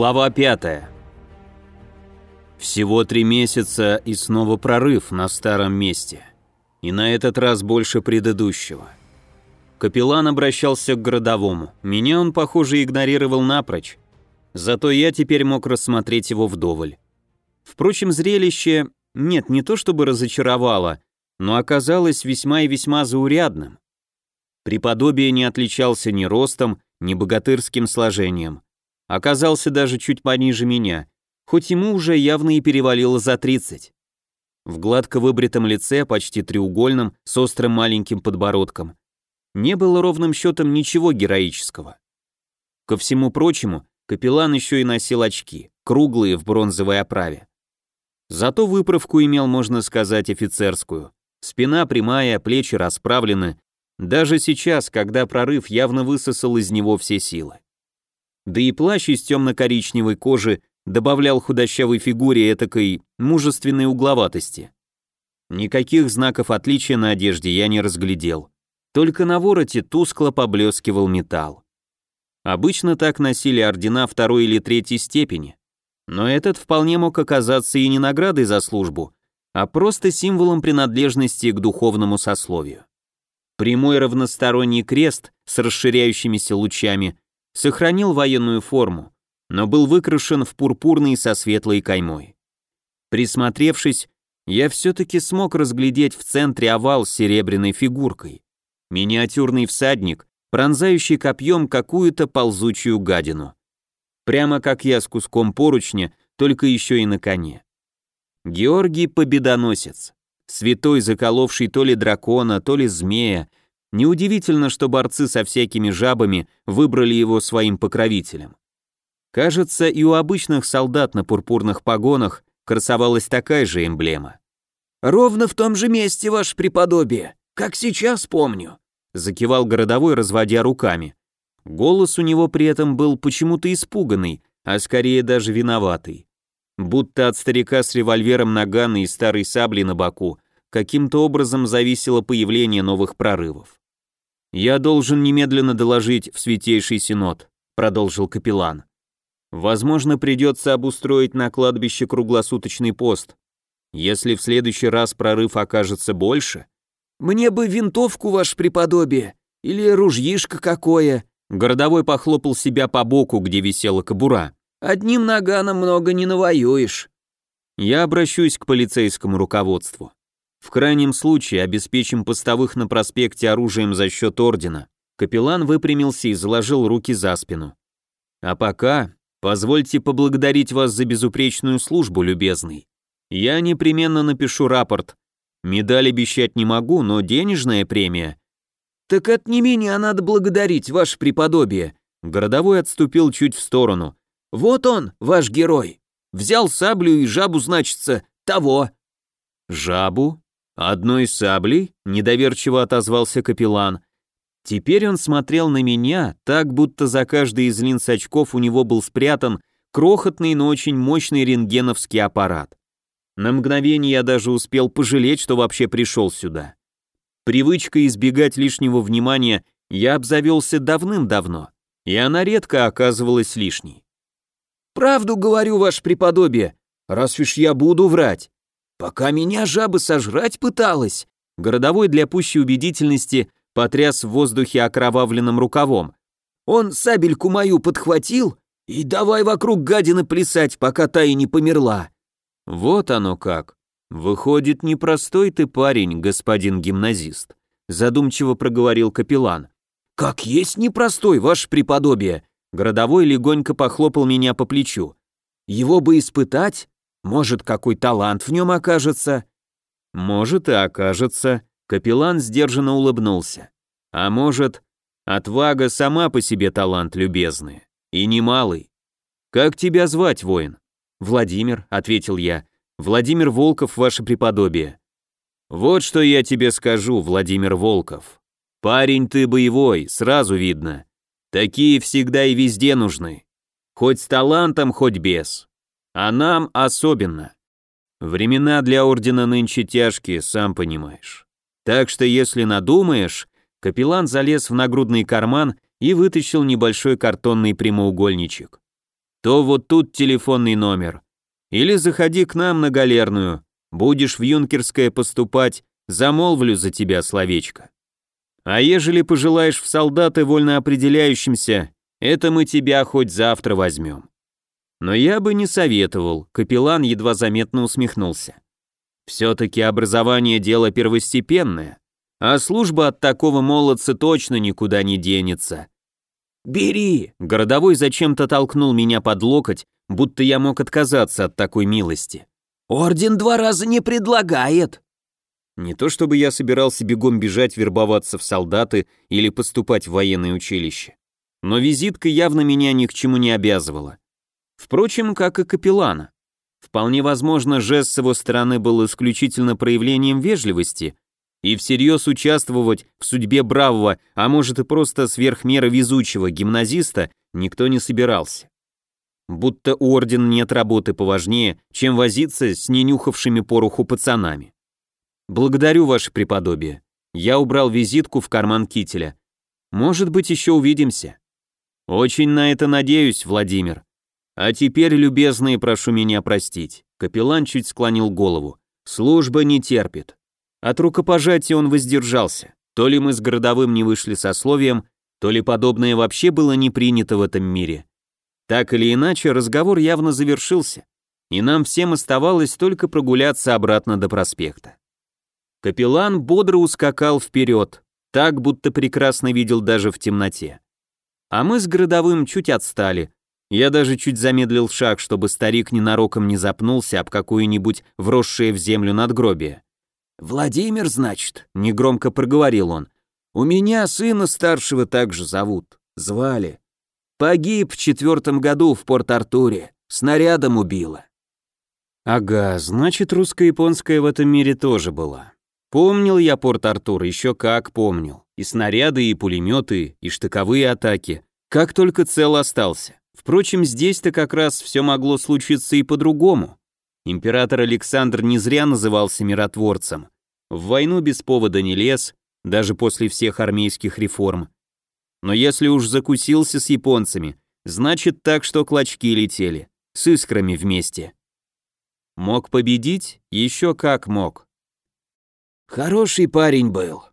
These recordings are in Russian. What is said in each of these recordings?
Глава 5. Всего три месяца и снова прорыв на старом месте. И на этот раз больше предыдущего. Капеллан обращался к городовому. Меня он, похоже, игнорировал напрочь. Зато я теперь мог рассмотреть его вдоволь. Впрочем, зрелище, нет, не то чтобы разочаровало, но оказалось весьма и весьма заурядным. Преподобие не отличался ни ростом, ни богатырским сложением оказался даже чуть пониже меня, хоть ему уже явно и перевалило за 30. В гладко выбритом лице, почти треугольном, с острым маленьким подбородком, не было ровным счетом ничего героического. Ко всему прочему, капеллан еще и носил очки, круглые в бронзовой оправе. Зато выправку имел, можно сказать, офицерскую. Спина прямая, плечи расправлены, даже сейчас, когда прорыв явно высосал из него все силы. Да и плащ из темно-коричневой кожи добавлял худощавой фигуре этакой мужественной угловатости. Никаких знаков отличия на одежде я не разглядел. Только на вороте тускло поблескивал металл. Обычно так носили ордена второй или третьей степени. Но этот вполне мог оказаться и не наградой за службу, а просто символом принадлежности к духовному сословию. Прямой равносторонний крест с расширяющимися лучами сохранил военную форму, но был выкрашен в пурпурный со светлой каймой. Присмотревшись, я все-таки смог разглядеть в центре овал с серебряной фигуркой. Миниатюрный всадник, пронзающий копьем какую-то ползучую гадину. Прямо как я с куском поручня, только еще и на коне. Георгий Победоносец, святой, заколовший то ли дракона, то ли змея, Неудивительно, что борцы со всякими жабами выбрали его своим покровителем. Кажется, и у обычных солдат на пурпурных погонах красовалась такая же эмблема. «Ровно в том же месте, ваше преподобие, как сейчас помню», закивал городовой, разводя руками. Голос у него при этом был почему-то испуганный, а скорее даже виноватый. Будто от старика с револьвером нагана и старой сабли на боку каким-то образом зависело появление новых прорывов. «Я должен немедленно доложить в Святейший Синод», — продолжил капеллан. «Возможно, придется обустроить на кладбище круглосуточный пост. Если в следующий раз прорыв окажется больше...» «Мне бы винтовку, ваше преподобие, или ружьишко какое...» Городовой похлопал себя по боку, где висела кобура. «Одним наганом много не навоюешь». Я обращусь к полицейскому руководству. В крайнем случае обеспечим постовых на проспекте оружием за счет ордена. Капеллан выпрямился и заложил руки за спину. А пока позвольте поблагодарить вас за безупречную службу, любезный. Я непременно напишу рапорт. Медаль обещать не могу, но денежная премия. Так это не меня надо благодарить, ваше преподобие. Городовой отступил чуть в сторону. Вот он, ваш герой. Взял саблю и жабу, значится, того. Жабу? «Одной саблей?» — недоверчиво отозвался капеллан. Теперь он смотрел на меня, так будто за каждый из линз очков у него был спрятан крохотный, но очень мощный рентгеновский аппарат. На мгновение я даже успел пожалеть, что вообще пришел сюда. Привычка избегать лишнего внимания я обзавелся давным-давно, и она редко оказывалась лишней. «Правду говорю, ваше преподобие, раз уж я буду врать. Пока меня жаба сожрать пыталась. Городовой для пущей убедительности потряс в воздухе окровавленным рукавом. Он сабельку мою подхватил и давай вокруг гадины плясать, пока та и не померла. Вот оно как. Выходит, непростой ты парень, господин гимназист, задумчиво проговорил капеллан. Как есть непростой, ваше преподобие. Городовой легонько похлопал меня по плечу. Его бы испытать, может, какой талант в нем окажется? Может и окажется. Капеллан сдержанно улыбнулся. А может, отвага сама по себе талант любезный. И немалый. Как тебя звать, воин? Владимир, ответил я. Владимир Волков, ваше преподобие. Вот что я тебе скажу, Владимир Волков. Парень ты боевой, сразу видно. Такие всегда и везде нужны. Хоть с талантом, хоть без. А нам особенно. Времена для ордена нынче тяжкие, сам понимаешь. Так что если надумаешь, капеллан залез в нагрудный карман и вытащил небольшой картонный прямоугольничек. то вот тут телефонный номер. Или заходи к нам на галерную, будешь в юнкерское поступать, замолвлю за тебя словечко. А ежели пожелаешь в солдаты вольно определяющимся, это мы тебя хоть завтра возьмем. Но я бы не советовал, капеллан едва заметно усмехнулся. Все-таки образование дело первостепенное, а служба от такого молодца точно никуда не денется. «Бери!» Городовой зачем-то толкнул меня под локоть, будто я мог отказаться от такой милости. «Орден два раза не предлагает!» Не то чтобы я собирался бегом бежать вербоваться в солдаты или поступать в военное училище. Но визитка явно меня ни к чему не обязывала. Впрочем, как и капеллана. Вполне возможно, жест с его стороны был исключительно проявлением вежливости, и всерьез участвовать в судьбе бравого, а может и просто сверхмеры везучего гимназиста никто не собирался. Будто у ордена нет работы поважнее, чем возиться с ненюхавшими пороху пацанами. Благодарю ваше преподобие. Я убрал визитку в карман кителя. Может быть, еще увидимся. Очень на это надеюсь, Владимир. А теперь, любезные, прошу меня простить. Капеллан чуть склонил голову. Служба не терпит. От рукопожатия он воздержался. То ли мы с городовым не вышли со словием, то ли подобное вообще было не принято в этом мире. Так или иначе, разговор явно завершился, и нам всем оставалось только прогуляться обратно до проспекта. Капеллан бодро ускакал вперед, так, будто прекрасно видел даже в темноте. А мы с городовым чуть отстали. Я даже чуть замедлил шаг, чтобы старик ненароком не запнулся об какую-нибудь вросшее в землю надгробие. «Владимир, значит?» — негромко проговорил он. «У меня сына старшего также зовут. Звали. Погиб в четвертом году в Порт-Артуре. Снарядом убило». «Ага, значит, русско-японская в этом мире тоже была. Помнил я Порт-Артур, еще как помнил. И снаряды, и пулеметы, и штыковые атаки. Как только цел остался. Впрочем, здесь-то как раз все могло случиться и по-другому. Император Александр не зря назывался миротворцем. В войну без повода не лез, даже после всех армейских реформ. Но если уж закусился с японцами, значит так, что клочки летели, с искрами вместе. Мог победить? Еще как мог. Хороший парень был.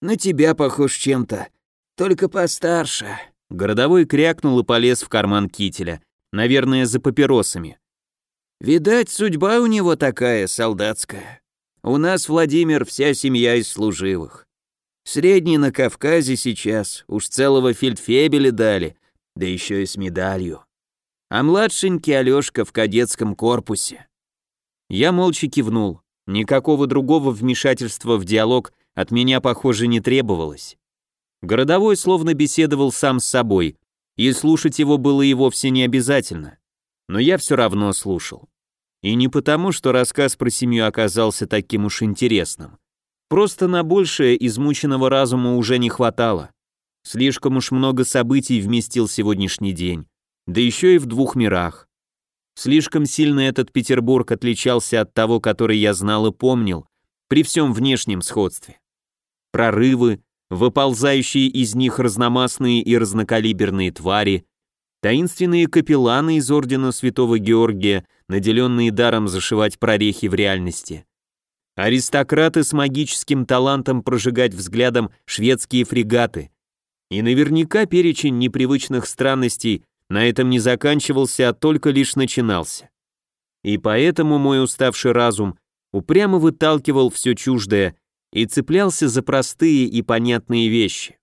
На тебя похож чем-то, только постарше. Городовой крякнул и полез в карман кителя, наверное, за папиросами. Видать, судьба у него такая, солдатская. У нас, Владимир, вся семья из служивых. Средний на Кавказе сейчас, уж целого фельдфебеля дали, да еще и с медалью. А младшенький Алешка в кадетском корпусе. Я молча кивнул. Никакого другого вмешательства в диалог от меня, похоже, не требовалось. Городовой словно беседовал сам с собой, и слушать его было и вовсе не обязательно. Но я все равно слушал. И не потому, что рассказ про семью оказался таким уж интересным. Просто на большее измученного разума уже не хватало. Слишком уж много событий вместил сегодняшний день. Да еще и в двух мирах. Слишком сильно этот Петербург отличался от того, который я знал и помнил, при всем внешнем сходстве. Прорывы, выползающие из них разномастные и разнокалиберные твари, таинственные капелланы из ордена Святого Георгия, наделенные даром зашивать прорехи в реальности. Аристократы с магическим талантом прожигать взглядом шведские фрегаты. И наверняка перечень непривычных странностей на этом не заканчивался, а только лишь начинался. И поэтому мой уставший разум упрямо выталкивал все чуждое и цеплялся за простые и понятные вещи.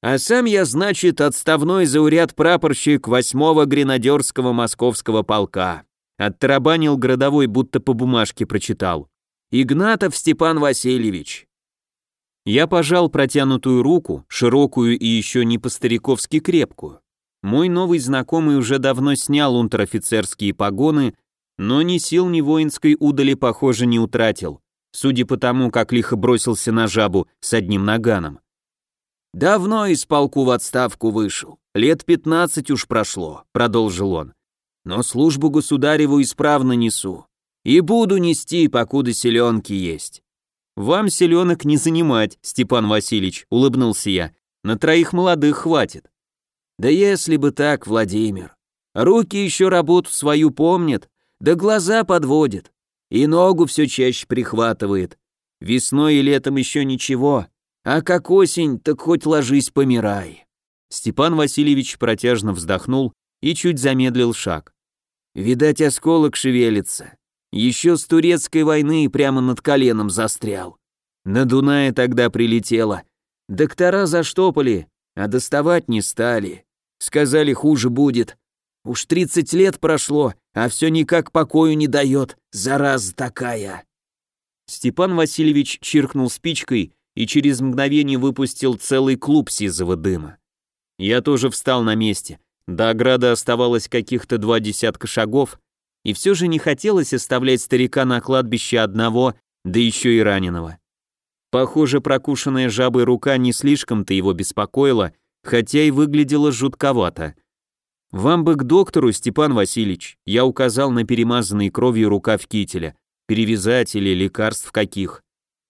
А сам я, значит, отставной зауряд прапорщик восьмого гренадерского московского полка. Оттарабанил городовой, будто по бумажке прочитал. Игнатов Степан Васильевич. Я пожал протянутую руку, широкую и еще не по-стариковски крепкую. Мой новый знакомый уже давно снял унтер-офицерские погоны, но ни сил, ни воинской удали, похоже, не утратил, судя по тому, как лихо бросился на жабу с одним наганом. «Давно из полку в отставку вышел, лет пятнадцать уж прошло», — продолжил он но службу государеву исправно несу. И буду нести, покуда селенки есть. Вам селенок не занимать, Степан Васильевич, улыбнулся я. На троих молодых хватит. Да если бы так, Владимир. Руки еще работу свою помнят, да глаза подводят. И ногу все чаще прихватывает. Весной и летом еще ничего, а как осень, так хоть ложись помирай. Степан Васильевич протяжно вздохнул и чуть замедлил шаг. Видать, осколок шевелится. Еще с турецкой войны прямо над коленом застрял. На Дунае тогда прилетело. Доктора заштопали, а доставать не стали. Сказали, хуже будет. Уж 30 лет прошло, а все никак покою не дает, зараза такая. Степан Васильевич чиркнул спичкой и через мгновение выпустил целый клуб сизого дыма. Я тоже встал на месте. До ограды оставалось каких-то два десятка шагов, и все же не хотелось оставлять старика на кладбище одного, да еще и раненого. Похоже, прокушенная жабой рука не слишком-то его беспокоила, хотя и выглядела жутковато. «Вам бы к доктору, Степан Васильевич», я указал на перемазанный кровью рукав кителя, перевязать или лекарств каких.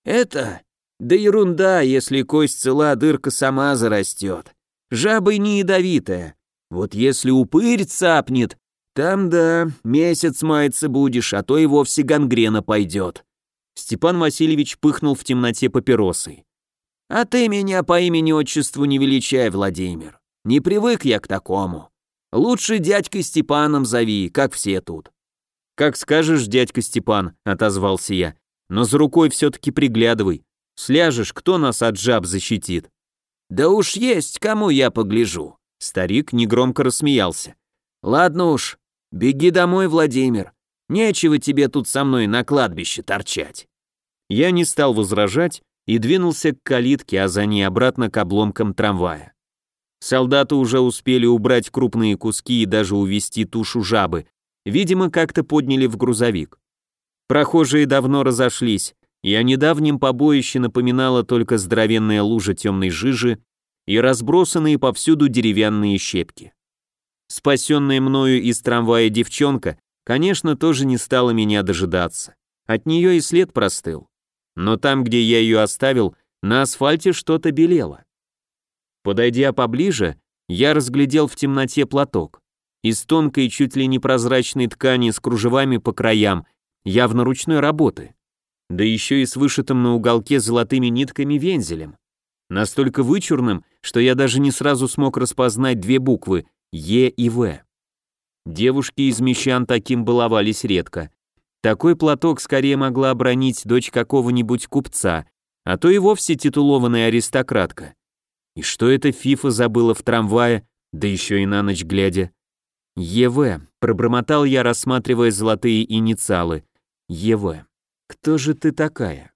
«Это? Да ерунда, если кость цела, дырка сама зарастет. Жаба не ядовитая. Вот если упырь цапнет, там да, месяц маяться будешь, а то и вовсе гангрена пойдет. Степан Васильевич пыхнул в темноте папиросой. А ты меня по имени-отчеству не величай, Владимир. Не привык я к такому. Лучше дядькой Степаном зови, как все тут. Как скажешь, дядька Степан, отозвался я. Но за рукой все-таки приглядывай. Сляжешь, кто нас от жаб защитит? Да уж есть, кому я погляжу. Старик негромко рассмеялся. Ладно уж, беги домой, Владимир. Нечего тебе тут со мной на кладбище торчать. Я не стал возражать и двинулся к калитке, а за ней обратно к обломкам трамвая. Солдаты уже успели убрать крупные куски и даже увести тушу жабы. Видимо, как-то подняли в грузовик. Прохожие давно разошлись, и о недавнем побоище напоминала только здоровенная лужа темной жижи и разбросанные повсюду деревянные щепки. Спасенная мною из трамвая девчонка, конечно, тоже не стала меня дожидаться. От нее и след простыл. Но там, где я ее оставил, на асфальте что-то белело. Подойдя поближе, я разглядел в темноте платок. Из тонкой, чуть ли не прозрачной ткани с кружевами по краям, явно ручной работы. Да еще и с вышитым на уголке золотыми нитками вензелем. Настолько вычурным, что я даже не сразу смог распознать две буквы Е и В. Девушки из мещан таким баловались редко. Такой платок скорее могла обронить дочь какого-нибудь купца, а то и вовсе титулованная аристократка. И что это Фифа забыла в трамвае, да еще и на ночь глядя? ЕВ, пробормотал я, рассматривая золотые инициалы. ЕВ, кто же ты такая?